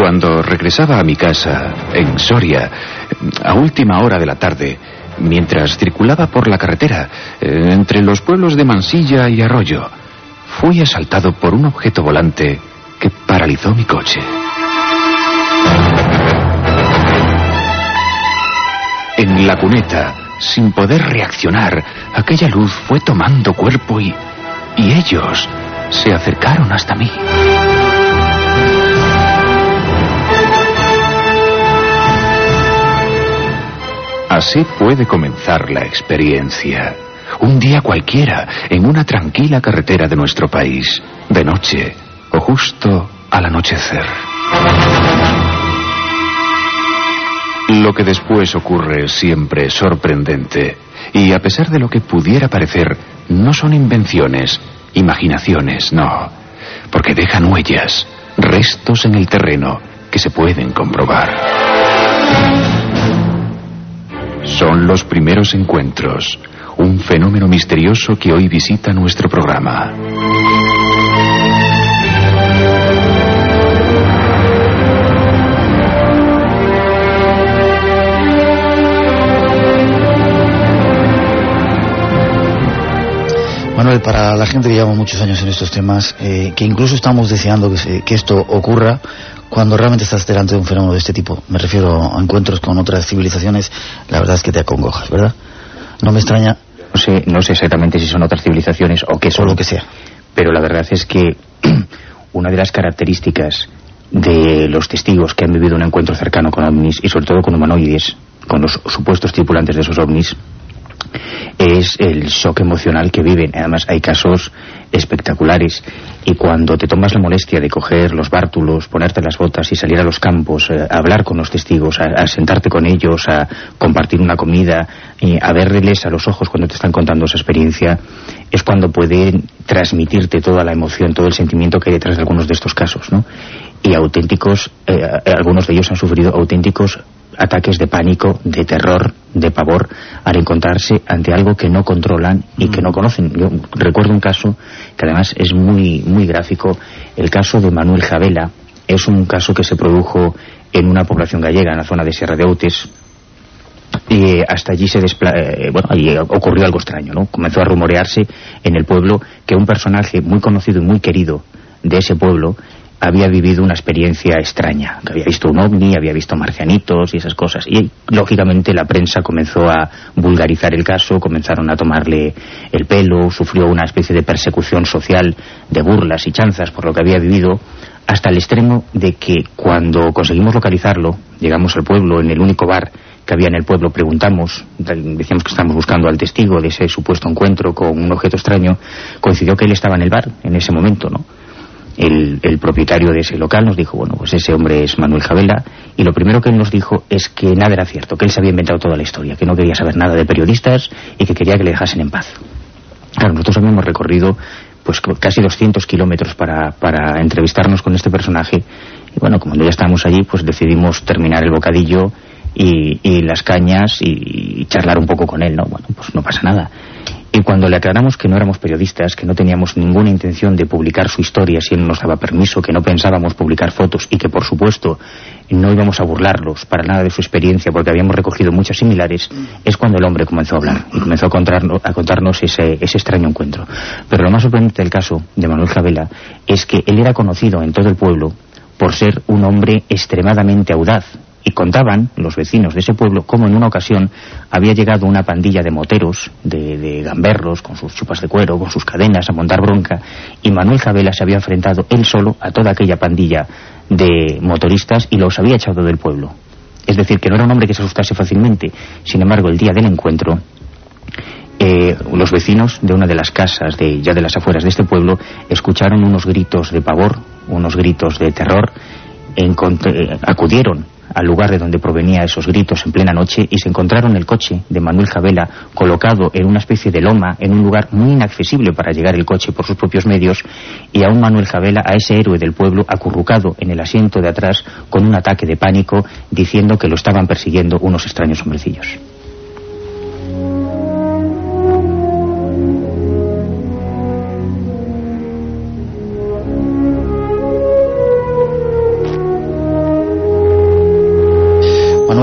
Cuando regresaba a mi casa, en Soria, a última hora de la tarde, mientras circulaba por la carretera, eh, entre los pueblos de Mansilla y Arroyo, fui asaltado por un objeto volante que paralizó mi coche. En la cuneta, sin poder reaccionar, aquella luz fue tomando cuerpo y... y ellos se acercaron hasta mí. Así puede comenzar la experiencia. Un día cualquiera, en una tranquila carretera de nuestro país, de noche o justo al anochecer. Lo que después ocurre siempre es sorprendente. Y a pesar de lo que pudiera parecer, no son invenciones, imaginaciones, no. Porque dejan huellas, restos en el terreno que se pueden comprobar. Son los primeros encuentros, un fenómeno misterioso que hoy visita nuestro programa. Manuel, para la gente que lleva muchos años en estos temas, eh, que incluso estamos deseando que, que esto ocurra, cuando realmente estás delante de un fenómeno de este tipo, me refiero a encuentros con otras civilizaciones, la verdad es que te acongojas, ¿verdad? No me extraña. No sé, no sé exactamente si son otras civilizaciones o qué son. O lo que sea. Pero la verdad es que una de las características de los testigos que han vivido un encuentro cercano con ovnis y sobre todo con humanoides, con los supuestos tripulantes de esos ovnis, es el shock emocional que viven. Además, hay casos espectaculares. Y cuando te tomas la molestia de coger los bártulos, ponerte las botas y salir a los campos, eh, a hablar con los testigos, a, sentarte con ellos, a compartir una comida, y a verles a los ojos cuando te están contando esa experiencia, es cuando pueden transmitirte toda la emoción, todo el sentimiento que hay detrás de algunos de estos casos, ¿no? Y auténticos, eh, algunos de ellos han sufrido auténticos ataques de pánico, de terror, de pavor, al encontrarse ante algo que no controlan y que no conocen. Yo recuerdo un caso que además es muy, muy gráfico, el caso de Manuel Javela, es un caso que se produjo en una población gallega, en la zona de Sierra de Outes, y hasta allí se eh, bueno, allí ocurrió algo extraño, ¿no? Comenzó a rumorearse en el pueblo que un personaje muy conocido y muy querido de ese pueblo había vivido una experiencia extraña, que había visto un ovni, había visto marcianitos y esas cosas. Y lógicamente la prensa comenzó a vulgarizar el caso, comenzaron a tomarle el pelo, sufrió una especie de persecución social, de burlas y chanzas por lo que había vivido, hasta el extremo de que cuando conseguimos localizarlo, llegamos al pueblo, en el único bar que había en el pueblo, preguntamos, decíamos que estábamos buscando al testigo de ese supuesto encuentro con un objeto extraño, coincidió que él estaba en el bar en ese momento, ¿no? El, propietario de ese local nos dijo, bueno, pues ese hombre es Manuel Javela, y lo primero que él nos dijo es que nada era cierto, que él se había inventado toda la historia, que no quería saber nada de periodistas y que quería que le dejasen en paz. Claro, nosotros habíamos recorrido pues casi 200 kilómetros para, para entrevistarnos con este personaje, y bueno, como ya estábamos allí, pues decidimos terminar el bocadillo y, y las cañas y, y charlar un poco con él, ¿no? Bueno, pues no pasa nada. Y cuando le aclaramos que no éramos periodistas, que no teníamos ninguna intención de publicar su historia si él nos daba permiso, que no pensábamos publicar fotos y que, por supuesto, no íbamos a burlarlos para nada de su experiencia porque habíamos recogido muchas similares, es cuando el hombre comenzó a hablar y comenzó a contarnos, a contarnos ese, ese extraño encuentro. Pero lo más sorprendente del caso de Manuel Javela es que él era conocido en todo el pueblo por ser un hombre extremadamente audaz, y contaban los vecinos de ese pueblo cómo en una ocasión había llegado una pandilla de moteros, de, gamberros, con sus chupas de cuero, con sus cadenas, a montar bronca, y Manuel Javela se había enfrentado él solo a toda aquella pandilla de motoristas y los había echado del pueblo. Es decir, que no era un hombre que se asustase fácilmente. Sin embargo, el día del encuentro, eh, los vecinos de una de las casas de, ya de las afueras de este pueblo escucharon unos gritos de pavor, unos gritos de terror, eh, acudieron al lugar de donde provenía esos gritos en plena noche y se encontraron el coche de Manuel Javela colocado en una especie de loma, en un lugar muy inaccesible para llegar el coche por sus propios medios, y a un Manuel Javela, a ese héroe del pueblo, acurrucado en el asiento de atrás con un ataque de pánico, diciendo que lo estaban persiguiendo unos extraños hombrecillos.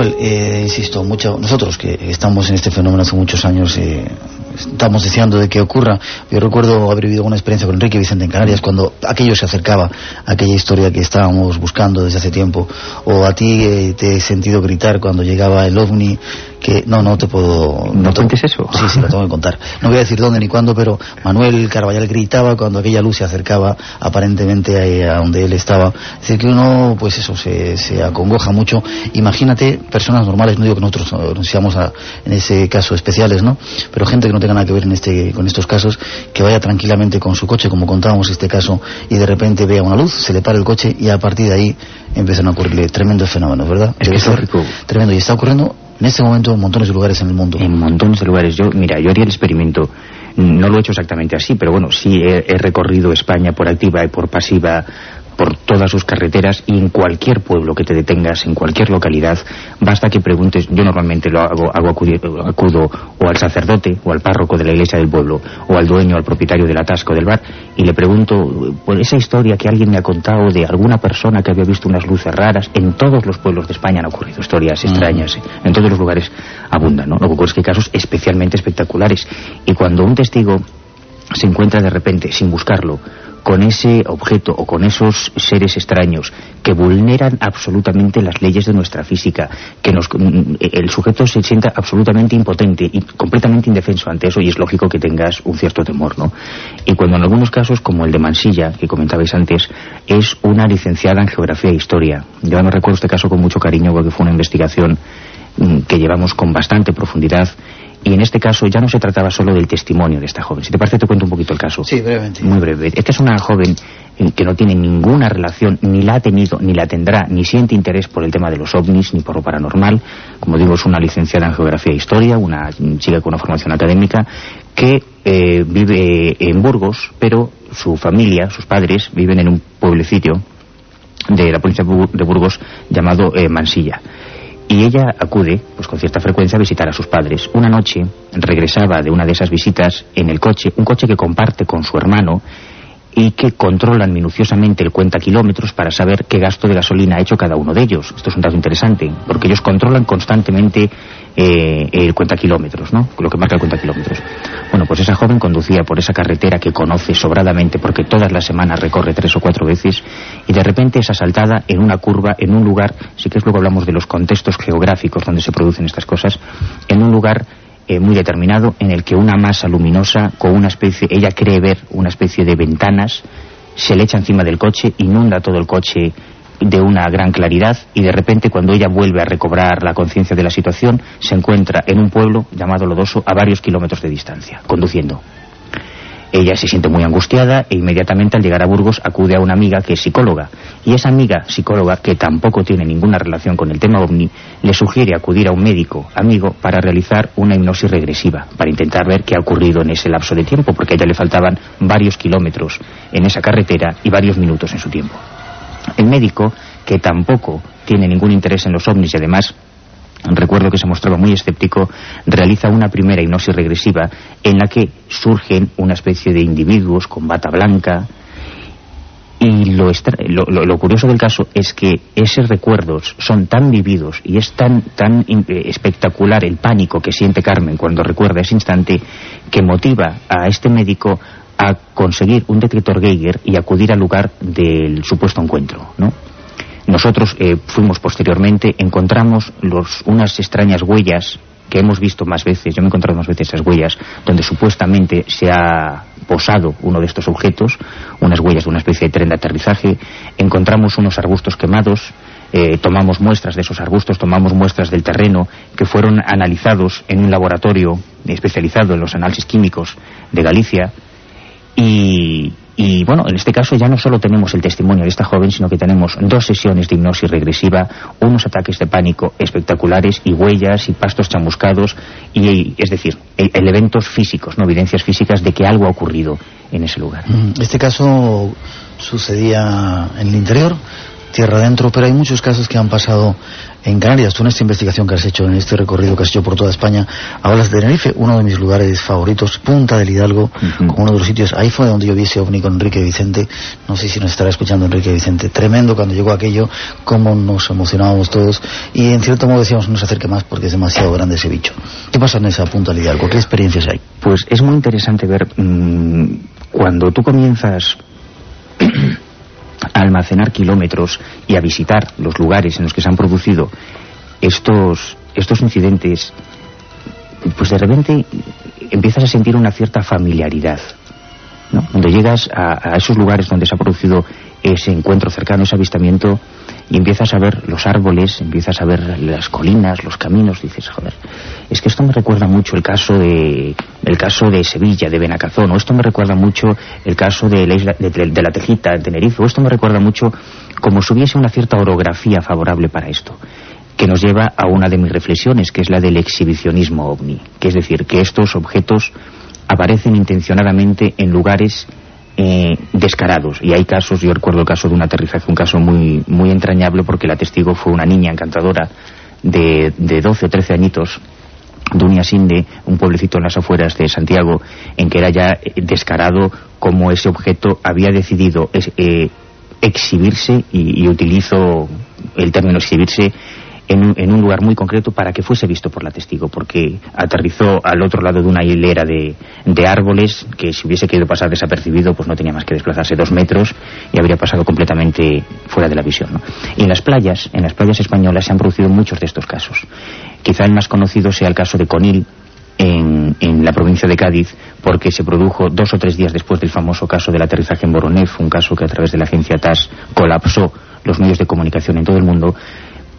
Insisto, mucho, nosotros que estamos en este fenómeno hace muchos años, eh, estamos deseando de que ocurra. Yo recuerdo haber vivido una experiencia con Enrique Vicente en Canarias cuando aquello se acercaba a aquella historia que estábamos buscando desde hace tiempo. O a ti eh, te he sentido gritar cuando llegaba el ovni que no, no te puedo... ¿No, cuentes eso? Sí, sí, lo tengo que contar. No voy a decir dónde ni cuándo, pero Manuel Carballal gritaba cuando aquella luz se acercaba aparentemente a, donde él estaba. Es decir, que uno, pues eso, se, se acongoja mucho. Imagínate personas normales, no digo que nosotros nos seamos en ese caso especiales, ¿no? Pero gente que no tenga nada que ver en este, con estos casos, que vaya tranquilamente con su coche, como contábamos este caso, y de repente vea una luz, se le para el coche y a partir de ahí empiezan a ocurrirle tremendos fenómenos, ¿verdad? Es que es tremendo. Y está ocurriendo en este momento en montones de lugares en el mundo. En montones de lugares. Yo, mira, yo haría el experimento. No lo he hecho exactamente así, pero bueno, sí he recorrido España por activa y por pasiva por todas sus carreteras y en cualquier pueblo que te detengas, en cualquier localidad, basta que preguntes, yo normalmente lo hago, hago acudo o al sacerdote o al párroco de la iglesia del pueblo o al dueño, al propietario del atasco del bar y le pregunto por esa historia que alguien me ha contado de alguna persona que había visto unas luces raras, en todos los pueblos de España han ocurrido historias extrañas, en todos los lugares abundan, ¿no? Lo que ocurre es que hay casos especialmente espectaculares y cuando un testigo se encuentra de repente, sin buscarlo, con ese objeto o con esos seres extraños que vulneran absolutamente las leyes de nuestra física, que nos, mm, el sujeto se sienta absolutamente impotente y completamente indefenso ante eso y es lógico que tengas un cierto temor, ¿no? Y cuando en algunos casos, como el de Mansilla, que comentabais antes, es una licenciada en Geografía e Historia. Yo me recuerdo este caso con mucho cariño porque fue una investigación mm, que llevamos con bastante profundidad y en este caso ya no se trataba solo del testimonio de esta joven. Si te parece, te cuento un poquito el caso. Sí, brevemente. Muy breve. Esta es una joven eh, que no tiene ninguna relación, ni la ha tenido, ni la tendrá, ni siente interés por el tema de los ovnis, ni por lo paranormal. Como digo, es una licenciada en Geografía e Historia, una chica con una formación académica, que eh, vive en Burgos, pero su familia, sus padres, viven en un pueblecito de la provincia de Burgos llamado eh, Mansilla y ella acude, pues con cierta frecuencia, a visitar a sus padres. Una noche regresaba de una de esas visitas en el coche, un coche que comparte con su hermano y que controlan minuciosamente el cuenta kilómetros para saber qué gasto de gasolina ha hecho cada uno de ellos. Esto es un dato interesante, porque ellos controlan constantemente eh, el cuenta kilómetros, ¿no? Lo que marca el cuenta kilómetros. Bueno, pues esa joven conducía por esa carretera que conoce sobradamente porque todas las semanas recorre tres o cuatro veces y de repente es asaltada en una curva, en un lugar, sí que es luego hablamos de los contextos geográficos donde se producen estas cosas, en un lugar eh, muy determinado en el que una masa luminosa con una especie, ella cree ver una especie de ventanas, se le echa encima del coche, inunda todo el coche de una gran claridad y de repente cuando ella vuelve a recobrar la conciencia de la situación se encuentra en un pueblo llamado Lodoso a varios kilómetros de distancia, conduciendo. Ella se siente muy angustiada e inmediatamente al llegar a Burgos acude a una amiga que es psicóloga. Y esa amiga psicóloga, que tampoco tiene ninguna relación con el tema ovni, le sugiere acudir a un médico amigo para realizar una hipnosis regresiva, para intentar ver qué ha ocurrido en ese lapso de tiempo, porque a ella le faltaban varios kilómetros en esa carretera y varios minutos en su tiempo. El médico, que tampoco tiene ningún interés en los ovnis y además recuerdo que se mostraba muy escéptico, realiza una primera hipnosis regresiva en la que surgen una especie de individuos con bata blanca. Y lo, lo, curioso del caso es que esos recuerdos son tan vividos y es tan, tan eh, espectacular el pánico que siente Carmen cuando recuerda ese instante que motiva a este médico a conseguir un detector Geiger y acudir al lugar del supuesto encuentro, ¿no? Nosotros eh, fuimos posteriormente, encontramos los, unas extrañas huellas que hemos visto más veces, yo me he encontrado más veces esas huellas, donde supuestamente se ha posado uno de estos objetos, unas huellas de una especie de tren de aterrizaje, encontramos unos arbustos quemados, eh, tomamos muestras de esos arbustos, tomamos muestras del terreno que fueron analizados en un laboratorio especializado en los análisis químicos de Galicia y, y bueno, en este caso ya no solo tenemos el testimonio de esta joven, sino que tenemos dos sesiones de hipnosis regresiva, unos ataques de pánico espectaculares y huellas y pastos chamuscados, y es decir, elementos físicos, no evidencias físicas de que algo ha ocurrido en ese lugar. Mm, este caso sucedía en el interior tierra adentro, pero hay muchos casos que han pasado en Canarias. Tú en esta investigación que has hecho, en este recorrido que has hecho por toda España, hablas de Tenerife, uno de mis lugares favoritos, Punta del Hidalgo, como uno de los sitios. Ahí fue donde yo vi ese ovni con Enrique Vicente. No sé si nos estará escuchando Enrique Vicente. Tremendo cuando llegó aquello, cómo nos emocionábamos todos. Y en cierto modo decíamos, no se acerque más porque es demasiado grande ese bicho. ¿Qué pasa en esa Punta del Hidalgo? ¿Qué experiencias hay? Pues es muy interesante ver mmm, cuando tú comienzas a almacenar kilómetros y a visitar los lugares en los que se han producido estos, estos incidentes, pues de repente empiezas a sentir una cierta familiaridad. ¿no? Cuando llegas a, a esos lugares donde se ha producido ese encuentro cercano, ese avistamiento, y empiezas a ver los árboles, empiezas a ver las colinas, los caminos, dices, joder, es que esto me recuerda mucho el caso de el caso de Sevilla, de Benacazón, o esto me recuerda mucho el caso de la, isla, de, la Tejita, en Tenerife, o esto me recuerda mucho como si hubiese una cierta orografía favorable para esto que nos lleva a una de mis reflexiones, que es la del exhibicionismo ovni, que es decir, que estos objetos aparecen intencionadamente en lugares eh, descarados. Y hay casos, yo recuerdo el caso de un aterrizaje, un caso muy, muy entrañable porque la testigo fue una niña encantadora de, de 12 o 13 añitos de Uniasinde, un pueblecito en las afueras de Santiago, en que era ya descarado como ese objeto había decidido eh, exhibirse, y, y utilizo el término exhibirse, en un, en un, lugar muy concreto para que fuese visto por la testigo, porque aterrizó al otro lado de una hilera de, árboles que si hubiese querido pasar desapercibido pues no tenía más que desplazarse dos metros y habría pasado completamente fuera de la visión. ¿no? Y en las playas, en las playas españolas se han producido muchos de estos casos. Quizá el más conocido sea el caso de Conil, en, la provincia de Cádiz porque se produjo dos o tres días después del famoso caso del aterrizaje en Boronef, un caso que a través de la agencia TAS colapsó los medios de comunicación en todo el mundo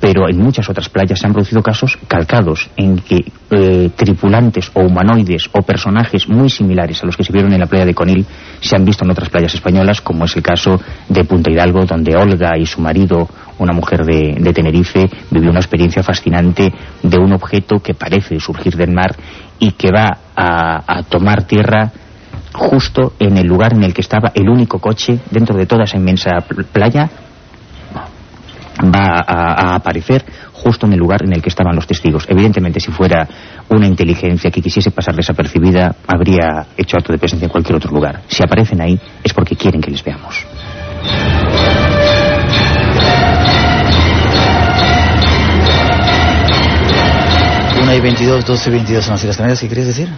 pero en muchas otras playas se han producido casos calcados en que eh, tripulantes o humanoides o personajes muy similares a los que se vieron en la playa de Conil se han visto en otras playas españolas, como es el caso de Punta Hidalgo, donde Olga y su marido, una mujer de, de Tenerife, vivió una experiencia fascinante de un objeto que parece surgir del mar y que va a, a tomar tierra justo en el lugar en el que estaba el único coche dentro de toda esa inmensa playa va a, aparecer justo en el lugar en el que estaban los testigos. Evidentemente, si fuera una inteligencia que quisiese pasar desapercibida, habría hecho acto de presencia en cualquier otro lugar. Si aparecen ahí, es porque quieren que les veamos. Una y 22, 12 y 22 en las Islas ¿qué querías decir?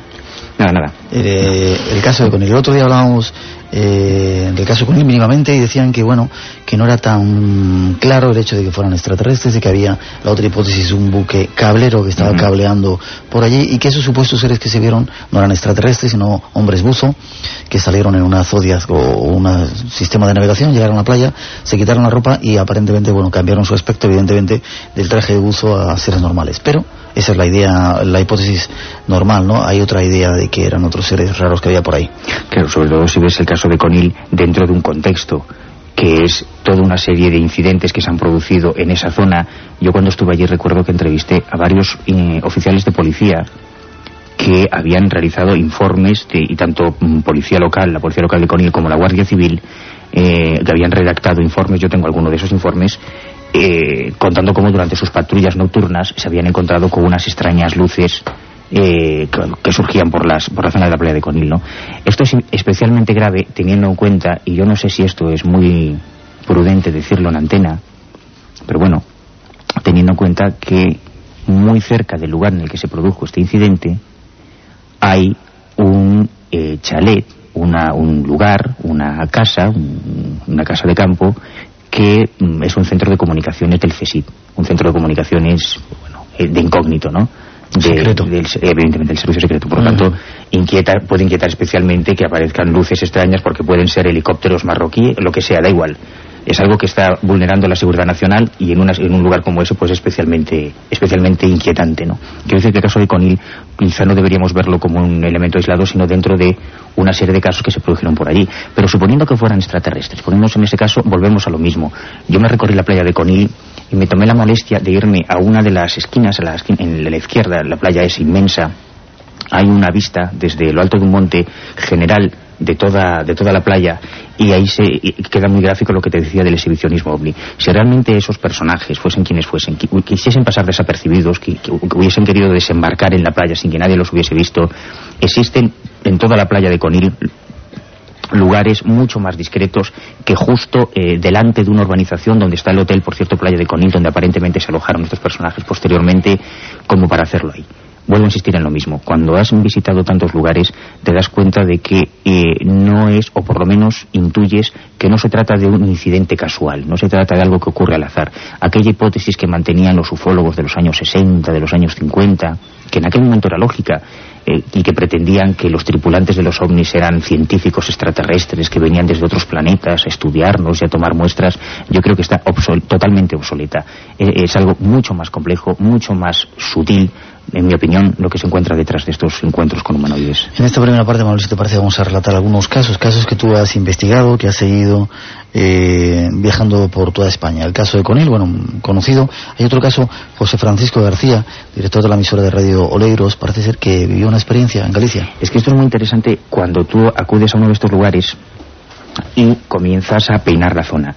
Nada, nada. Eh, el caso de Conil. El otro día hablábamos eh, del caso Conil mínimamente y decían que, bueno, que no era tan claro el hecho de que fueran extraterrestres, de que había la otra hipótesis, un buque cablero que estaba uh -huh. cableando por allí y que esos supuestos seres que se vieron no eran extraterrestres, sino hombres buzo que salieron en una Zodiac o un sistema de navegación, llegaron a la playa, se quitaron la ropa y aparentemente, bueno, cambiaron su aspecto, evidentemente, del traje de buzo a seres normales. Pero esa es la idea, la hipótesis normal, ¿no? Hay otra idea de que eran otros seres raros que había por ahí. Claro, sobre todo si ves el caso de Conil dentro de un contexto que es toda una serie de incidentes que se han producido en esa zona. Yo cuando estuve allí recuerdo que entrevisté a varios eh, oficiales de policía que habían realizado informes de, y tanto um, policía local, la policía local de Conil como la Guardia Civil eh, que habían redactado informes, yo tengo alguno de esos informes eh, contando cómo durante sus patrullas nocturnas se habían encontrado con unas extrañas luces eh, que, surgían por, las, por la zona de la playa de Conil. Esto es especialmente grave teniendo en cuenta, y yo no sé si esto es muy prudente decirlo en antena, pero bueno, teniendo en cuenta que muy cerca del lugar en el que se produjo este incidente hay un eh, chalet, una, un lugar, una casa, un, una casa de campo que mm, es un centro de comunicaciones del CSIC, un centro de comunicaciones bueno, eh, de incógnito, ¿no? De, secreto. Del, evidentemente, el servicio secreto. Por lo uh -huh. tanto, inquieta, puede inquietar especialmente que aparezcan luces extrañas porque pueden ser helicópteros marroquíes, lo que sea, da igual. Es algo que está vulnerando la seguridad nacional y en, una, en un lugar como ese, pues especialmente, especialmente inquietante, ¿no? Quiero decir que el caso de Conil quizá no deberíamos verlo como un elemento aislado, sino dentro de una serie de casos que se produjeron por allí. Pero suponiendo que fueran extraterrestres, poniéndonos en ese caso, volvemos a lo mismo. Yo me recorrí la playa de Conil y me tomé la molestia de irme a una de las esquinas, a la esquina, en la izquierda, la playa es inmensa, hay una vista desde lo alto de un monte general de toda, de toda la playa Y ahí se queda muy gráfico lo que te decía del exhibicionismo ovni. Si realmente esos personajes, fuesen quienes fuesen, quisiesen pasar desapercibidos, que, hubiesen querido desembarcar en la playa sin que nadie los hubiese visto, existen en toda la playa de Conil lugares mucho más discretos que justo eh, delante de una urbanización donde está el hotel, por cierto, Playa de Conil, donde aparentemente se alojaron estos personajes posteriormente, como para hacerlo ahí. Vuelvo a insistir en lo mismo. Cuando has visitado tantos lugares, te das cuenta de que eh, no es, o por lo menos intuyes, que no se trata de un incidente casual, no se trata de algo que ocurre al azar. Aquella hipótesis que mantenían los ufólogos de los años 60, de los años 50, que en aquel momento era lógica, eh, y que pretendían que los tripulantes de los ovnis eran científicos extraterrestres que venían desde otros planetas a estudiarnos y a tomar muestras, yo creo que está totalmente obsoleta. Eh, es algo mucho más complejo, mucho más sutil, en mi opinión, lo que se encuentra detrás de estos encuentros con humanoides. En esta primera parte, Manuel, si te parece, vamos a relatar algunos casos, casos que tú has investigado, que has seguido eh, viajando por toda España. El caso de Conil, bueno, conocido. Hay otro caso, José Francisco García, director de la emisora de radio Oleiros, parece ser que vivió una experiencia en Galicia. Es que esto es muy interesante cuando tú acudes a uno de estos lugares y comienzas a peinar la zona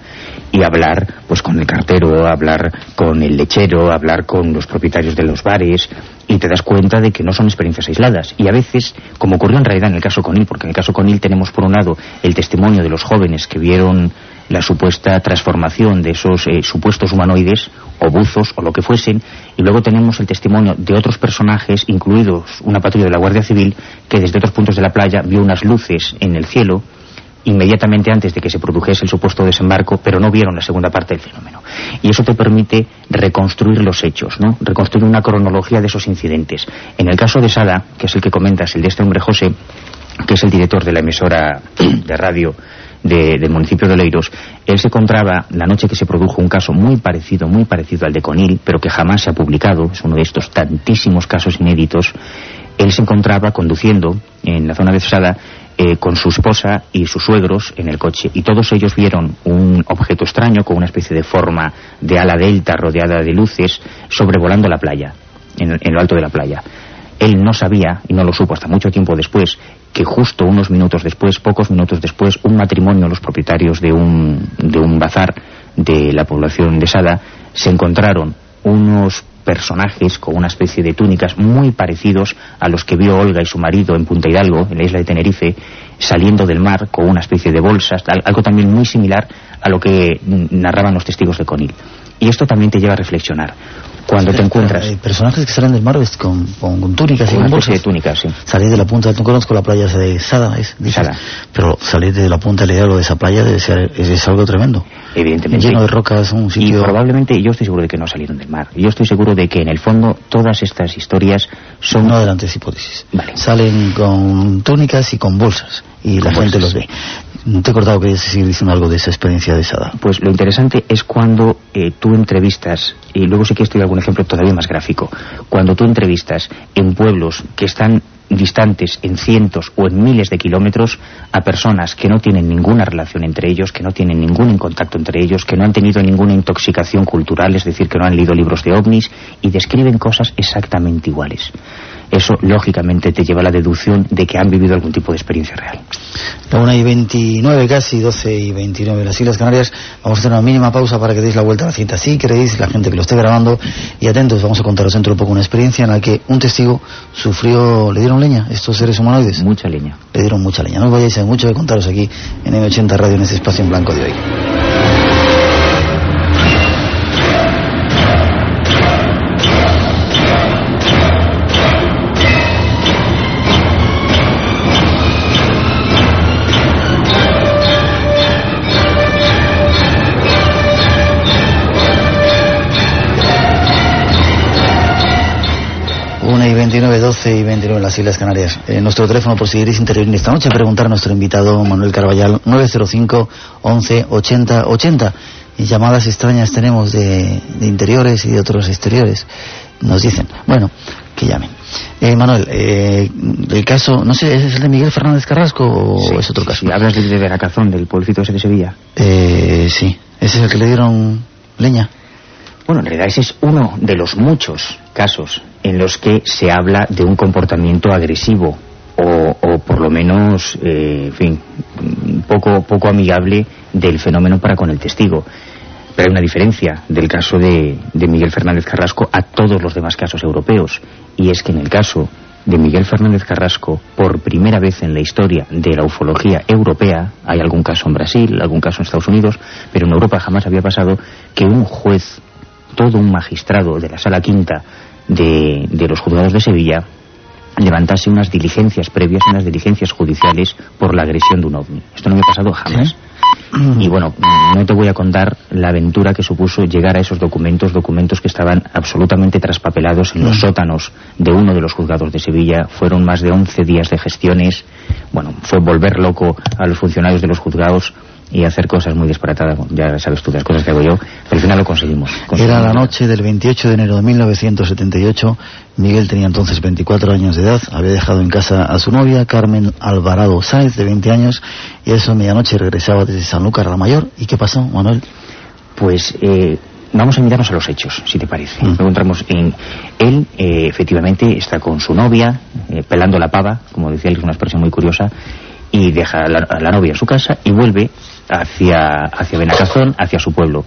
y hablar pues con el cartero, hablar con el lechero, hablar con los propietarios de los bares y te das cuenta de que no son experiencias aisladas. Y a veces, como ocurrió en realidad en el caso Conil, porque en el caso Conil tenemos por un lado el testimonio de los jóvenes que vieron la supuesta transformación de esos eh, supuestos humanoides o buzos o lo que fuesen y luego tenemos el testimonio de otros personajes incluidos una patrulla de la Guardia Civil que desde otros puntos de la playa vio unas luces en el cielo inmediatamente antes de que se produjese el supuesto desembarco, pero no vieron la segunda parte del fenómeno. Y eso te permite reconstruir los hechos, ¿no? reconstruir una cronología de esos incidentes. En el caso de Sada, que es el que comentas, el de este hombre José, que es el director de la emisora de radio del municipio de Oleiros, él se encontraba la noche que se produjo un caso muy parecido, muy parecido al de Conil, pero que jamás se ha publicado, es uno de estos tantísimos casos inéditos, él se encontraba conduciendo en la zona de Sada eh, con su esposa y sus suegros en el coche. Y todos ellos vieron un objeto extraño con una especie de forma de ala delta rodeada de luces sobrevolando la playa, en, lo alto de la playa. Él no sabía, y no lo supo hasta mucho tiempo después, que justo unos minutos después, pocos minutos después, un matrimonio, los propietarios de un, de un bazar de la población de Sada, se encontraron unos personajes con una especie de túnicas muy parecidos a los que vio Olga y su marido en Punta Hidalgo, en la isla de Tenerife, saliendo del mar con una especie de bolsas, algo también muy similar a lo que narraban los testigos de Conil. Y esto también te lleva a reflexionar cuando te encuentras... Hay personajes que salen del mar con, con, túnicas y con bolsas. de túnicas, sí. Salir de la punta, no conozco la playa de Sada, es, Sada. pero salir de la punta del de esa playa debe ser, es, algo tremendo. Evidentemente. Lleno de rocas, un sitio... Y probablemente, yo estoy seguro de que no salieron del mar. Yo estoy seguro de que en el fondo todas estas historias son... No adelantes hipótesis. Salen con túnicas y con bolsas y la gente los ve. No te he cortado que seguir diciendo algo de esa experiencia de Sada. Pues lo interesante es cuando eh, tú entrevistas, y luego sí que estoy algún ejemplo todavía más gráfico, cuando tú entrevistas en pueblos que están distantes en cientos o en miles de kilómetros a personas que no tienen ninguna relación entre ellos, que no tienen ningún contacto entre ellos, que no han tenido ninguna intoxicación cultural, es decir, que no han leído libros de ovnis y describen cosas exactamente iguales eso lógicamente te lleva a la deducción de que han vivido algún tipo de experiencia real. La 1 y 29 casi, 12 y 29 las Islas Canarias. Vamos a hacer una mínima pausa para que deis la vuelta a la cinta. Si queréis, la gente que lo esté grabando. Y atentos, vamos a contaros dentro de poco una experiencia en la que un testigo sufrió, ¿le dieron leña estos seres humanoides? Mucha leña. Le dieron mucha leña. No os vayáis, hay mucho de contaros aquí en M80 Radio en este espacio en blanco de hoy. Y 29 en las Islas Canarias. Eh, nuestro teléfono por si queréis intervenir esta noche, preguntar a nuestro invitado Manuel Carballal, 905 11 80 80. Y llamadas extrañas tenemos de, interiores y de otros exteriores. Nos dicen, bueno, que llamen. Eh, Manuel, eh, el caso, no sé, ¿es el de Miguel Fernández Carrasco o es otro caso? ¿Hablas del de Veracazón, del pueblito ese de Sevilla? Eh, sí, ese es el que le dieron leña. Bueno, en realidad ese es uno de los muchos casos en los que se habla de un comportamiento agresivo o o, por lo menos, eh, en fin, poco, poco amigable del fenómeno para con el testigo. Pero hay una diferencia del caso de, de, Miguel Fernández Carrasco a todos los demás casos europeos. Y es que en el caso de Miguel Fernández Carrasco, por primera vez en la historia de la ufología europea, hay algún caso en Brasil, algún caso en Estados Unidos, pero en Europa jamás había pasado que un juez, todo un magistrado de la Sala Quinta de, de los juzgados de Sevilla, levantase unas diligencias previas, unas diligencias judiciales por la agresión de un ovni. Esto no me ha pasado jamás. Y bueno, no te voy a contar la aventura que supuso llegar a esos documentos, documentos que estaban absolutamente traspapelados en los sótanos de uno de los juzgados de Sevilla. Fueron más de 11 días de gestiones. Bueno, fue volver loco a los funcionarios de los juzgados y hacer cosas muy disparatadas, ya sabes tú las cosas que hago yo, pero al final lo conseguimos. Era la noche del 28 de enero de 1978, Miguel tenía entonces 24 años de edad, había dejado en casa a su novia, Carmen Alvarado Sáenz, de 20 años, y a esa medianoche regresaba desde San Lucas a la Mayor. ¿Y qué pasó, Manuel? Pues... Eh, vamos a mirarnos a los hechos, si te parece. Mm. Encontramos en él, eh, efectivamente, está con su novia, eh, pelando la pava, como decía él, es una expresión muy curiosa, y deja a la, novia en su casa y vuelve hacia, hacia Benacazón, hacia su pueblo.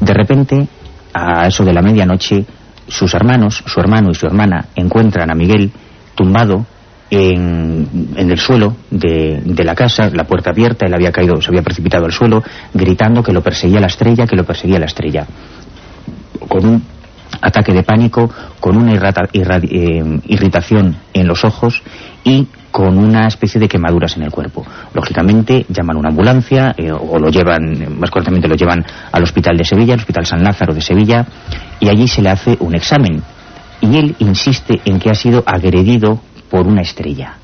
De repente, a eso de la medianoche, sus hermanos, su hermano y su hermana, encuentran a Miguel tumbado en, en el suelo de, de, la casa, la puerta abierta, él había caído, se había precipitado al suelo, gritando que lo perseguía la estrella, que lo perseguía la estrella. Con un ataque de pánico, con una eh, irritación en los ojos y con una especie de quemaduras en el cuerpo. Lógicamente llaman una ambulancia eh, o lo llevan, más correctamente lo llevan al hospital de Sevilla, al hospital San Lázaro de Sevilla, y allí se le hace un examen. Y él insiste en que ha sido agredido por una estrella.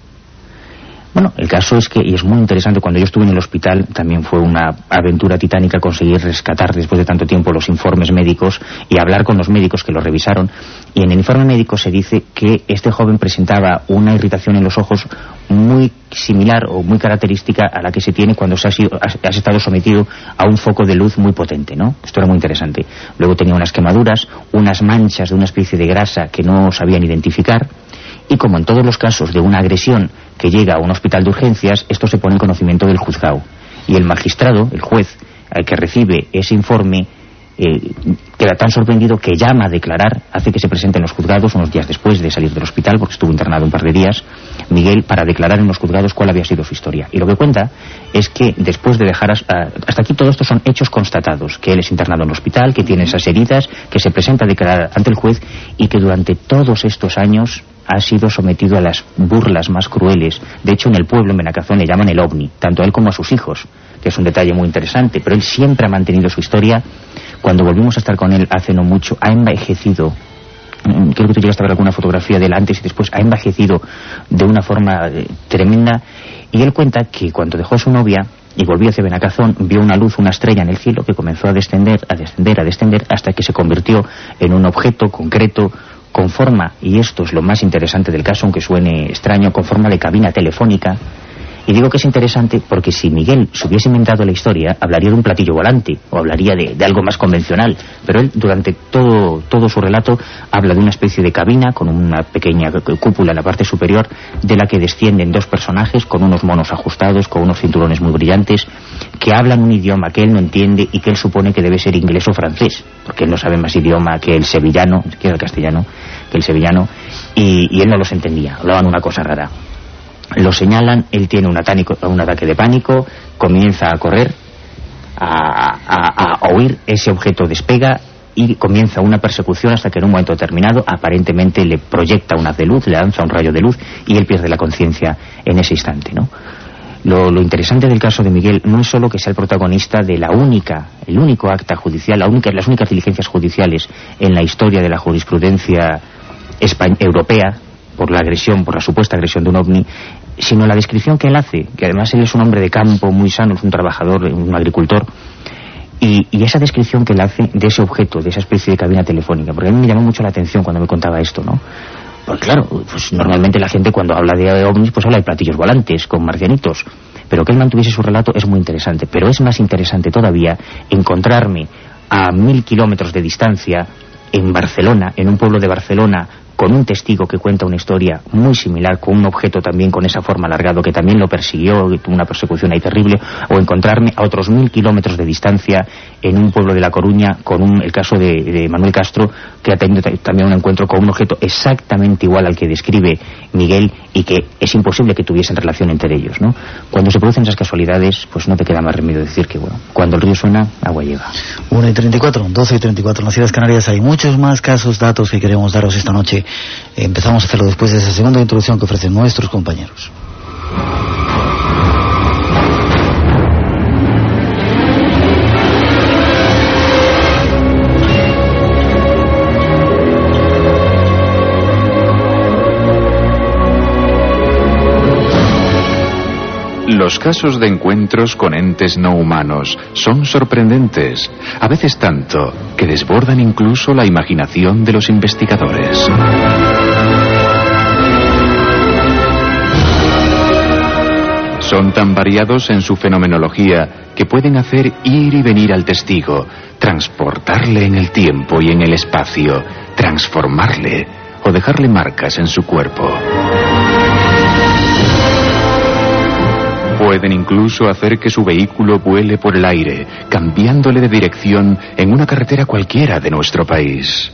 Bueno, el caso es que, y es muy interesante, cuando yo estuve en el hospital también fue una aventura titánica conseguir rescatar después de tanto tiempo los informes médicos y hablar con los médicos que lo revisaron. Y en el informe médico se dice que este joven presentaba una irritación en los ojos muy similar o muy característica a la que se tiene cuando se ha sido, has, estado sometido a un foco de luz muy potente, ¿no? Esto era muy interesante. Luego tenía unas quemaduras, unas manchas de una especie de grasa que no sabían identificar y como en todos los casos de una agresión que llega a un hospital de urgencias, esto se pone en conocimiento del juzgado. Y el magistrado, el juez, al que recibe ese informe, eh, queda tan sorprendido que llama a declarar, hace que se presente en los juzgados unos días después de salir del hospital, porque estuvo internado un par de días, Miguel, para declarar en los juzgados cuál había sido su historia. Y lo que cuenta es que después de dejar hasta, hasta aquí todo esto son hechos constatados, que él es internado en el hospital, que tiene esas heridas, que se presenta a declarar ante el juez y que durante todos estos años ha sido sometido a las burlas más crueles. De hecho, en el pueblo, en Benacazón, le llaman el ovni, tanto a él como a sus hijos, que es un detalle muy interesante. Pero él siempre ha mantenido su historia. Cuando volvimos a estar con él hace no mucho, ha envejecido. Mm, creo que tú llegaste a ver alguna fotografía del antes y después. Ha envejecido de una forma eh, tremenda. Y él cuenta que cuando dejó a su novia y volvió hacia Benacazón, vio una luz, una estrella en el cielo que comenzó a descender, a descender, a descender, hasta que se convirtió en un objeto concreto, con forma, y esto es lo más interesante del caso, aunque suene extraño, con forma de cabina telefónica. Y digo que es interesante porque si Miguel se hubiese inventado la historia, hablaría de un platillo volante o hablaría de, algo más convencional. Pero él, durante todo, todo su relato, habla de una especie de cabina con una pequeña cúpula en la parte superior, de la que descienden dos personajes con unos monos ajustados, con unos cinturones muy brillantes, que hablan un idioma que él no entiende y que él supone que debe ser inglés o francés, porque él no sabe más idioma que el sevillano, que el castellano, que el sevillano, y, él no los entendía, hablaban una cosa rara. Lo señalan, él tiene un, un ataque de pánico, comienza a correr, a, a, oír, ese objeto despega y comienza una persecución hasta que en un momento determinado aparentemente le proyecta una de luz, le lanza un rayo de luz y él pierde la conciencia en ese instante, ¿no? Lo, interesante del caso de Miguel no es solo que sea el protagonista de la única, el único acta judicial, la única, las únicas diligencias judiciales en la historia de la jurisprudencia europea por la agresión, por la supuesta agresión de un ovni, sino la descripción que él hace, que además él es un hombre de campo muy sano, es un trabajador, un agricultor, y, esa descripción que él hace de ese objeto, de esa especie de cabina telefónica, porque a mí me llamó mucho la atención cuando me contaba esto, ¿no? Pues claro, pues normalmente la gente cuando habla de ovnis pues habla de platillos volantes, con marcianitos. Pero que él mantuviese su relato es muy interesante. Pero es más interesante todavía encontrarme a mil kilómetros de distancia en Barcelona, en un pueblo de Barcelona, con un testigo que cuenta una historia muy similar, con un objeto también con esa forma alargado que también lo persiguió, una persecución ahí terrible, o encontrarme a otros mil kilómetros de distancia en un pueblo de La Coruña con el caso de, Manuel Castro, que ha tenido también un encuentro con un objeto exactamente igual al que describe Miguel y que es imposible que tuviesen relación entre ellos. ¿no? Cuando se producen esas casualidades, pues no te queda más remedio decir que, bueno, cuando el río suena, agua lleva. 1 y 34, 12 y 34 en las Ciudades Canarias hay muchos más casos, datos que queremos daros esta noche Empezamos a hacerlo después de esa segunda introducción que ofrecen nuestros compañeros. Los casos de encuentros con entes no humanos son sorprendentes, a veces tanto que desbordan incluso la imaginación de los investigadores. Son tan variados en su fenomenología que pueden hacer ir y venir al testigo, transportarle en el tiempo y en el espacio, transformarle o dejarle marcas en su cuerpo. Pueden incluso hacer que su vehículo vuele por el aire, cambiándole de dirección en una carretera cualquiera de nuestro país.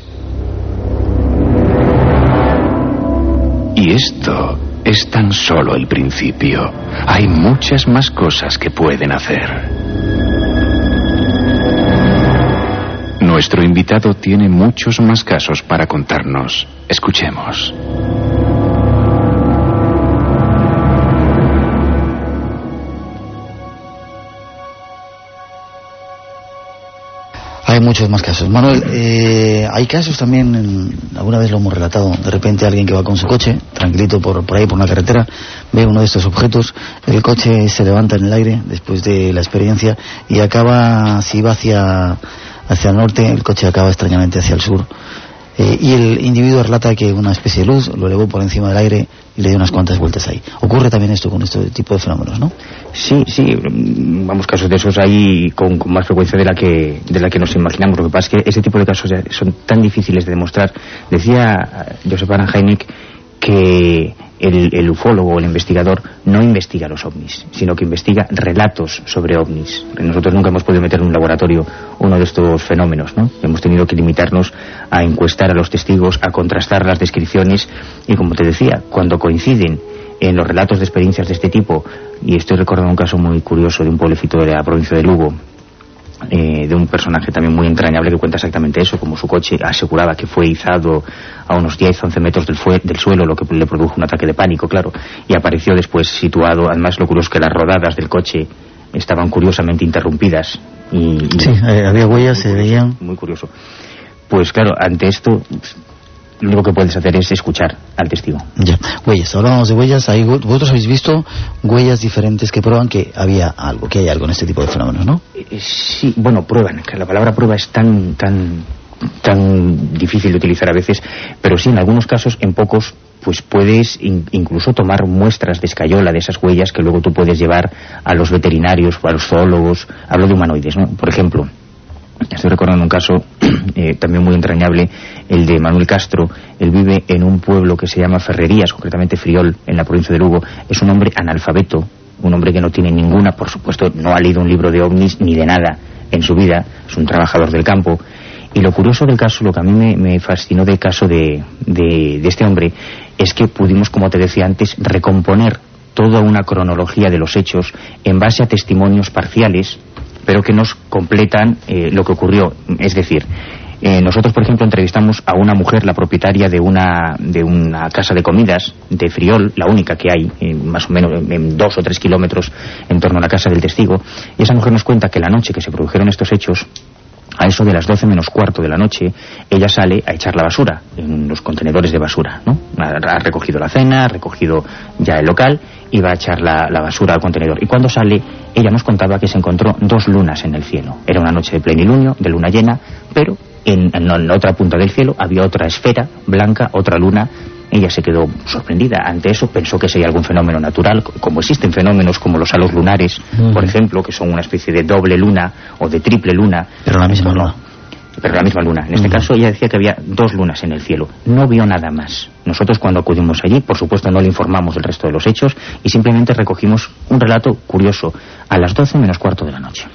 Y esto es tan solo el principio. Hay muchas más cosas que pueden hacer. Nuestro invitado tiene muchos más casos para contarnos. Escuchemos. Hay muchos más casos. Manuel, eh, hay casos también, alguna vez lo hemos relatado, de repente alguien que va con su coche, tranquilito por, por ahí, por una carretera, ve uno de estos objetos, el coche se levanta en el aire después de la experiencia y acaba, si va hacia, hacia el norte, el coche acaba extrañamente hacia el sur. Eh, y el individuo relata que una especie de luz lo elevó por encima del aire le dio unas cuantas vueltas ahí. Ocurre también esto con este tipo de fenómenos, ¿no? Sí, sí, vamos, casos de esos hay con, más frecuencia de la, que, de la que nos imaginamos. Lo que pasa es que ese tipo de casos son tan difíciles de demostrar. Decía Josep Aranjainik que el, ufólogo o el investigador no investiga los ovnis, sino que investiga relatos sobre ovnis. Nosotros nunca hemos podido meter en un laboratorio uno de estos fenómenos, ¿no? Hemos tenido que limitarnos a encuestar a los testigos, a contrastar las descripciones y, como te decía, cuando coinciden en los relatos de experiencias de este tipo, y estoy recordando un caso muy curioso de un pueblecito de la provincia de Lugo, eh, de un personaje también muy entrañable que cuenta exactamente eso, como su coche aseguraba que fue izado a unos 10-11 metros del, del, suelo, lo que le produjo un ataque de pánico, claro, y apareció después situado, además lo curioso es que las rodadas del coche estaban curiosamente interrumpidas. Y, sí, eh, había huellas, se veían. Muy curioso. Pues claro, ante esto lo único que puedes hacer es escuchar al testigo. Ya, huellas, hablábamos de huellas, ahí vosotros habéis visto huellas diferentes que prueban que había algo, que hay algo en este tipo de fenómenos, ¿no? Eh, sí, bueno, prueban, que la palabra prueba es tan, tan, tan difícil de utilizar a veces, pero sí, en algunos casos, en pocos, pues puedes incluso tomar muestras de escayola de esas huellas que luego tú puedes llevar a los veterinarios o a los zoólogos, hablo de humanoides, ¿no? Por ejemplo, Estoy recordando un caso eh, también muy entrañable, el de Manuel Castro. Él vive en un pueblo que se llama Ferrerías, concretamente Friol, en la provincia de Lugo. Es un hombre analfabeto, un hombre que no tiene ninguna, por supuesto, no ha leído un libro de ovnis ni de nada en su vida. Es un trabajador del campo. Y lo curioso del caso, lo que a mí me, fascinó del caso de, de este hombre, es que pudimos, como te decía antes, recomponer toda una cronología de los hechos en base a testimonios parciales pero que nos completan eh, lo que ocurrió. Es decir, eh, nosotros, por ejemplo, entrevistamos a una mujer, la propietaria de una, de una casa de comidas de Friol, la única que hay, eh, más o menos en dos o tres kilómetros en torno a la casa del testigo, y esa mujer nos cuenta que la noche que se produjeron estos hechos, a eso de las doce menos cuarto de la noche, ella sale a echar la basura en los contenedores de basura, ¿no? Ha, recogido la cena, ha recogido ya el local y va a echar la, basura al contenedor. Y cuando sale, ella nos contaba que se encontró dos lunas en el cielo. Era una noche de plenilunio, de luna llena, pero en, en, otra punta del cielo había otra esfera blanca, otra luna ella se quedó sorprendida. Ante eso pensó que sería algún fenómeno natural, como existen fenómenos como los halos lunares, por ejemplo, que son una especie de doble luna o de triple luna. Pero la misma luna. pero la misma luna. En este caso ella decía que había dos lunas en el cielo. No vio nada más. Nosotros cuando acudimos allí, por supuesto no le informamos del resto de los hechos y simplemente recogimos un relato curioso a las 12 menos cuarto de la noche.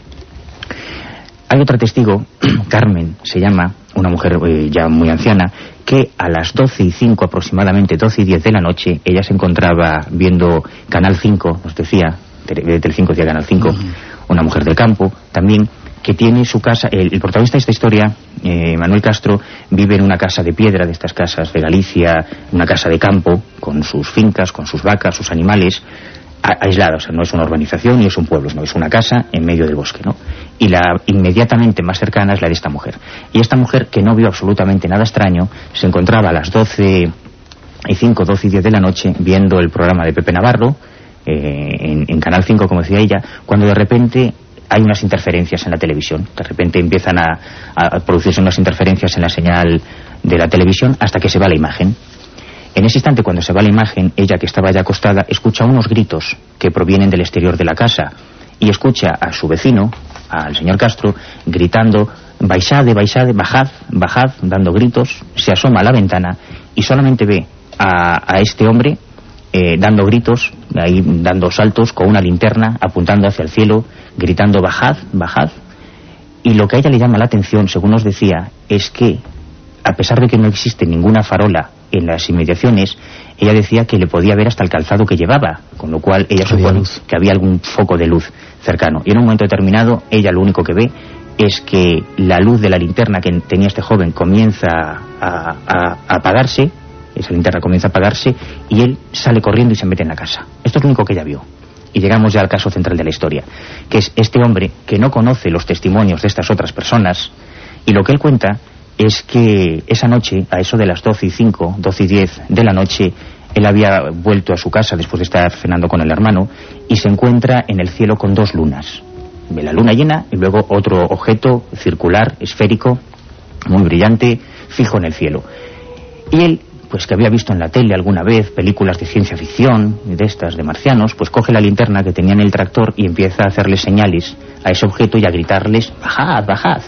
Hay otra testigo, Carmen se llama, una mujer eh, ya muy anciana, que a las 12 y 5 aproximadamente, 12 y 10 de la noche, ella se encontraba viendo Canal 5, nos decía, Telecinco decía Canal 5, una mujer del campo, también que tiene su casa, el, protagonista de esta historia, eh, Manuel Castro, vive en una casa de piedra, de estas casas de Galicia, una casa de campo, con sus fincas, con sus vacas, sus animales, aislada, o sea, no es una urbanización ni es un pueblo, no es una casa en medio del bosque, ¿no? Y la inmediatamente más cercana es la de esta mujer. Y esta mujer, que no vio absolutamente nada extraño, se encontraba a las 12 y 5, 12 y 10 de la noche viendo el programa de Pepe Navarro, eh, en, Canal 5, como decía ella, cuando de repente hay unas interferencias en la televisión. De repente empiezan a, producirse unas interferencias en la señal de la televisión hasta que se va la imagen. En ese instante, cuando se va la imagen, ella que estaba ya acostada, escucha unos gritos que provienen del exterior de la casa y escucha a su vecino, al señor Castro, gritando baixade, baixade, bajad, bajad, dando gritos, se asoma a la ventana y solamente ve a este hombre eh, dando gritos, ahí dando saltos con una linterna, apuntando hacia el cielo, gritando bajad, bajad. Y lo que a ella le llama la atención, según nos decía, es que, a pesar de que no existe ninguna farola en las inmediaciones, ella decía que le podía ver hasta el calzado que llevaba, con lo cual ella supone que había algún foco de luz cercano. Y en un momento determinado, ella lo único que ve es que la luz de la linterna que tenía este joven comienza a apagarse esa linterna comienza a apagarse y él sale corriendo y se mete en la casa. Esto es lo único que ella vio. Y llegamos ya al caso central de la historia, que es este hombre que no conoce los testimonios de estas otras personas y lo que él cuenta es que esa noche, a eso de las 12 y 5, 12 y 10 de la noche, él había vuelto a su casa después de estar cenando con el hermano y se encuentra en el cielo con dos lunas. Ve la luna llena y luego otro objeto circular, esférico, muy brillante, fijo en el cielo. Y él pues que había visto en la tele alguna vez películas de ciencia ficción, de estas, de marcianos, pues coge la linterna que tenía en el tractor y empieza a hacerle señales a ese objeto y a gritarles, bajad, bajad.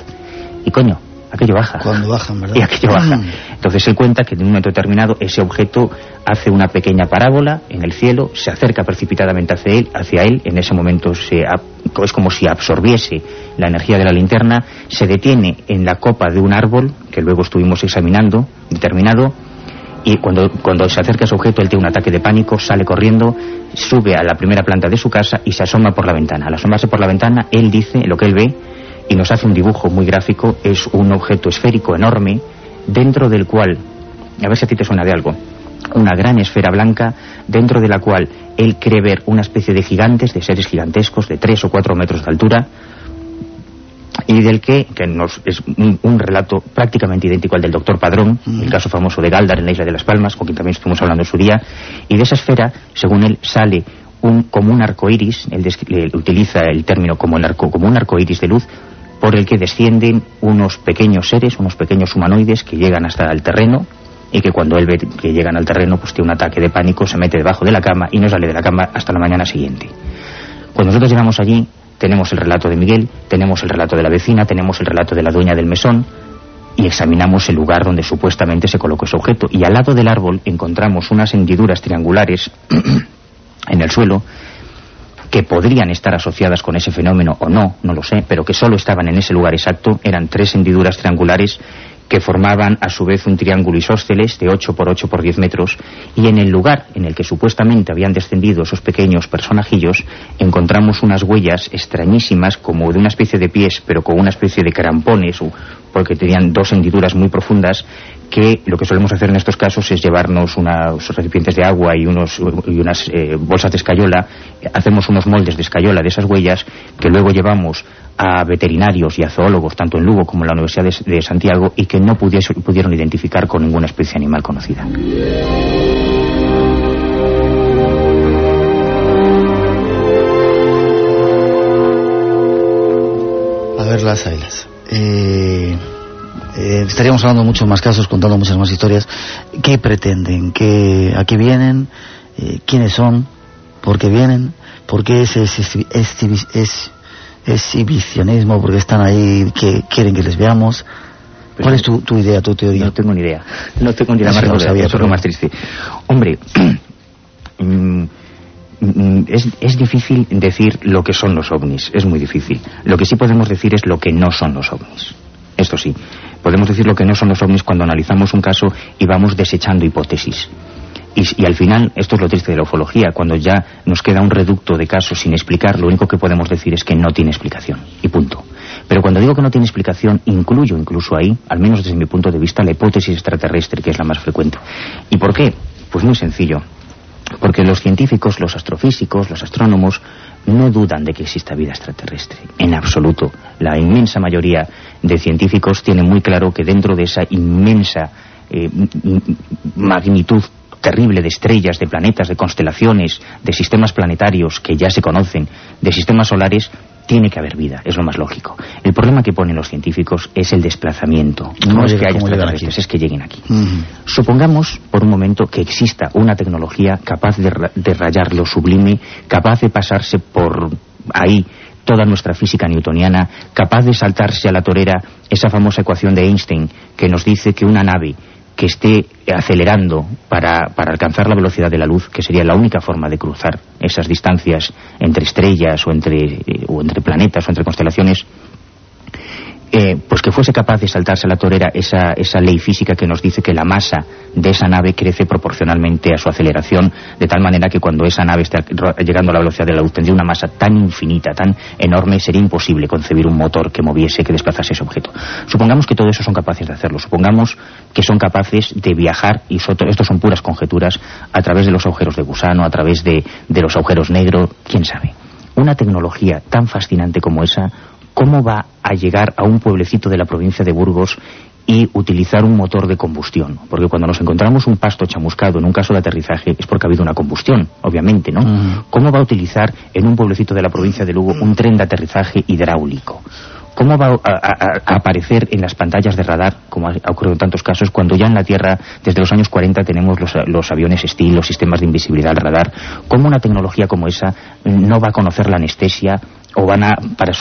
Y coño, aquello baja. Cuando bajan, ¿verdad? Y aquello baja. Mm. Entonces él cuenta que en un momento determinado ese objeto hace una pequeña parábola en el cielo, se acerca precipitadamente hacia él, hacia él en ese momento se es como si absorbiese la energía de la linterna, se detiene en la copa de un árbol, que luego estuvimos examinando, determinado, y cuando, cuando se acerca a su objeto él tiene un ataque de pánico, sale corriendo, sube a la primera planta de su casa y se asoma por la ventana. Al asomarse por la ventana, él dice lo que él ve y nos hace un dibujo muy gráfico, es un objeto esférico enorme, dentro del cual, a ver si a ti te suena de algo, una gran esfera blanca, dentro de la cual él cree ver una especie de gigantes, de seres gigantescos, de tres o cuatro metros de altura, y del que, que nos, es un, relato prácticamente idéntico al del doctor Padrón, el caso famoso de Galdar en la isla de Las Palmas, con quien también estuvimos hablando en su día, y de esa esfera, según él, sale un, como un arco iris, él, utiliza el término como, el arco, como un arco iris de luz, por el que descienden unos pequeños seres, unos pequeños humanoides que llegan hasta el terreno y que cuando él ve que llegan al terreno pues tiene un ataque de pánico, se mete debajo de la cama y no sale de la cama hasta la mañana siguiente. Cuando nosotros llegamos allí, tenemos el relato de Miguel, tenemos el relato de la vecina, tenemos el relato de la dueña del mesón y examinamos el lugar donde supuestamente se colocó ese objeto. Y al lado del árbol encontramos unas hendiduras triangulares en el suelo que podrían estar asociadas con ese fenómeno o no, no lo sé, pero que solo estaban en ese lugar exacto. Eran tres hendiduras triangulares que formaban a su vez un triángulo isósceles de 8 por 8 por 10 metros y en el lugar en el que supuestamente habían descendido esos pequeños personajillos encontramos unas huellas extrañísimas como de una especie de pies pero con una especie de crampones porque tenían dos hendiduras muy profundas que lo que solemos hacer en estos casos es llevarnos unos recipientes de agua y, unos, y unas eh, bolsas de escayola, hacemos unos moldes de escayola de esas huellas que luego llevamos a veterinarios y a zoólogos, tanto en Lugo como en la Universidad de, Santiago, y que no pudieron identificar con ninguna especie animal conocida. A ver las ailas. Eh, eh, estaríamos hablando de muchos más casos, contando muchas más historias. ¿Qué pretenden? ¿Qué, ¿A qué vienen? Eh, ¿Quiénes son? ¿Por qué vienen? ¿Por qué ese es, es, es exhibicionismo porque están ahí que quieren que les veamos. ¿Cuál es tu, idea, tu teoría? No tengo ni idea. No tengo ni idea más eso es lo más triste. Hombre, mm, mm, es, es, difícil decir lo que son los ovnis. Es muy difícil. Lo que sí podemos decir es lo que no son los ovnis. Esto sí. Podemos decir lo que no son los ovnis cuando analizamos un caso y vamos desechando hipótesis. Y, al final, esto es lo triste de la ufología, cuando ya nos queda un reducto de casos sin explicar, lo único que podemos decir es que no tiene explicación. Y punto. Pero cuando digo que no tiene explicación, incluyo incluso ahí, al menos desde mi punto de vista, la hipótesis extraterrestre, que es la más frecuente. ¿Y por qué? Pues muy sencillo. Porque los científicos, los astrofísicos, los astrónomos, no dudan de que exista vida extraterrestre. En absoluto. La inmensa mayoría de científicos tienen muy claro que dentro de esa inmensa eh, magnitud terrible de estrellas, de planetas, de constelaciones, de sistemas planetarios que ya se conocen, de sistemas solares, tiene que haber vida, es lo más lógico. El problema que ponen los científicos es el desplazamiento. No, es que haya extraterrestres, es que lleguen aquí. Supongamos, por un momento, que exista una tecnología capaz de, de rayar lo sublime, capaz de pasarse por ahí toda nuestra física newtoniana, capaz de saltarse a la torera esa famosa ecuación de Einstein que nos dice que una nave que esté acelerando para, para, alcanzar la velocidad de la luz, que sería la única forma de cruzar esas distancias entre estrellas o entre, eh, o entre planetas o entre constelaciones, eh, pues que fuese capaz de saltarse a la torera esa, esa ley física que nos dice que la masa de esa nave crece proporcionalmente a su aceleración, de tal manera que cuando esa nave esté llegando a la velocidad de la luz tendría una masa tan infinita, tan enorme, sería imposible concebir un motor que moviese, que desplazase ese objeto. Supongamos que todo eso son capaces de hacerlo, supongamos que son capaces de viajar, y esto son puras conjeturas, a través de los agujeros de gusano, a través de, de los agujeros negros, quién sabe. Una tecnología tan fascinante como esa ¿cómo va a llegar a un pueblecito de la provincia de Burgos y utilizar un motor de combustión. Porque cuando nos encontramos un pasto chamuscado en un caso de aterrizaje es porque ha habido una combustión, obviamente, ¿no? ¿Cómo va a utilizar en un pueblecito de la provincia de Lugo un tren de aterrizaje hidráulico? ¿Cómo va a, aparecer en las pantallas de radar, como ha ocurrido en tantos casos, cuando ya en la Tierra, desde los años 40, tenemos los, los aviones STIL, los sistemas de invisibilidad al radar? ¿Cómo una tecnología como esa no va a conocer la anestesia o van a, para,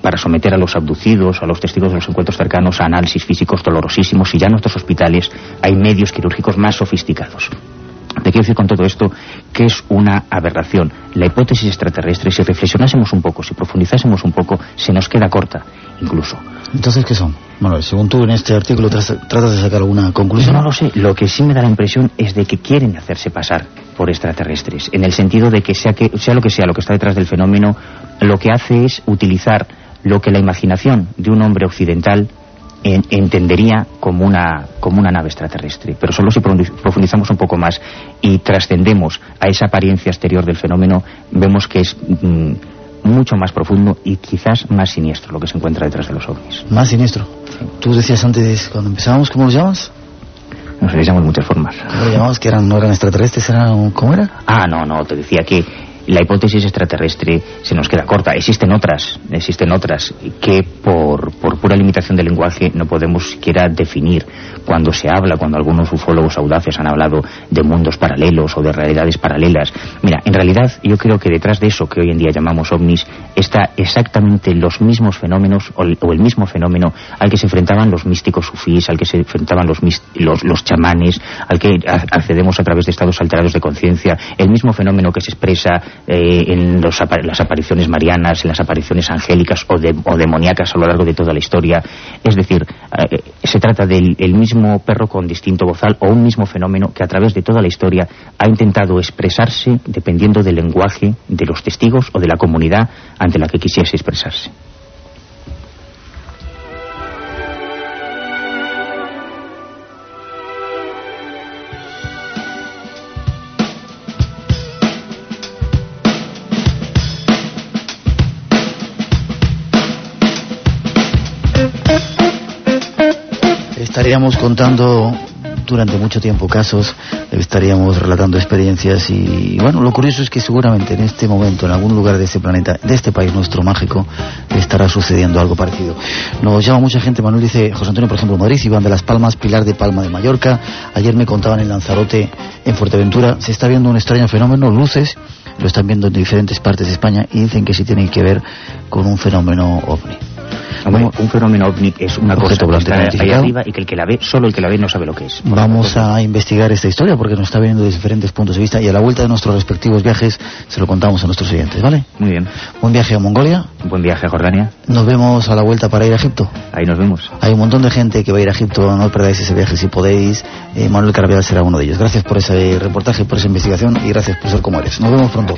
para someter a los abducidos, a los testigos de los encuentros cercanos, a análisis físicos dolorosísimos y ya en nuestros hospitales hay medios quirúrgicos más sofisticados? Te quiero decir con todo esto que es una aberración. La hipótesis extraterrestre, si reflexionásemos un poco, si profundizásemos un poco, se nos queda corta, incluso. Entonces, ¿qué son? Bueno, según tú en este artículo tratas de sacar alguna conclusión. No lo sé. Lo que sí me da la impresión es de que quieren hacerse pasar por extraterrestres, en el sentido de que sea, que, sea lo que sea lo que está detrás del fenómeno, lo que hace es utilizar lo que la imaginación de un hombre occidental entendería como una, como una nave extraterrestre. Pero solo si profundizamos un poco más y trascendemos a esa apariencia exterior del fenómeno, vemos que es mm, mucho más profundo y quizás más siniestro lo que se encuentra detrás de los ovnis. Más siniestro. Tú decías antes, cuando empezábamos, ¿cómo los llamas? Nos les llamamos de muchas formas. ¿Cómo los llamamos? ¿Que eran, no eran extraterrestres? Eran, ¿Cómo era? Ah, no, no, te decía que la hipótesis extraterrestre se nos queda corta. Existen otras, existen otras que por, pura limitación del lenguaje no podemos siquiera definir. Cuando se habla, cuando algunos ufólogos audaces han hablado de mundos paralelos o de realidades paralelas. Mira, en realidad yo creo que detrás de eso que hoy en día llamamos ovnis está exactamente los mismos fenómenos o el, mismo fenómeno al que se enfrentaban los místicos sufís, al que se enfrentaban los, los, los chamanes, al que accedemos a través de estados alterados de conciencia, el mismo fenómeno que se expresa eh, en las apariciones marianas, en las apariciones angélicas o, demoníacas a lo largo de toda la historia. Es decir, eh, se trata del mismo perro con distinto bozal o un mismo fenómeno que a través de toda la historia ha intentado expresarse dependiendo del lenguaje de los testigos o de la comunidad ante la que quisiese expresarse. Estaríamos contando durante mucho tiempo casos, estaríamos relatando experiencias y, bueno, lo curioso es que seguramente en este momento, en algún lugar de este planeta, de este país nuestro mágico, estará sucediendo algo parecido. Nos llama mucha gente, Manuel dice, José Antonio, por ejemplo, Madrid, Iván de las Palmas, Pilar de Palma de Mallorca, ayer me contaban en Lanzarote, en Fuerteventura, se está viendo un extraño fenómeno, luces, lo están viendo en diferentes partes de España y dicen que sí tiene que ver con un fenómeno ovni. Un fenómeno ovni es una cosa que está ahí arriba y que el que la ve, solo el que la ve no sabe lo que es. Vamos a investigar esta historia porque nos está viendo desde diferentes puntos de vista y a la vuelta de nuestros respectivos viajes se lo contamos a nuestros oyentes, ¿vale? Muy bien. Buen viaje a Mongolia. Buen viaje a Jordania. Nos vemos a la vuelta para ir a Egipto. Ahí nos vemos. Hay un montón de gente que va a ir a Egipto, no perdáis ese viaje si podéis. Eh, Manuel Carabial será uno de ellos. Gracias por ese reportaje, por esa investigación y gracias por ser como eres. Nos vemos pronto.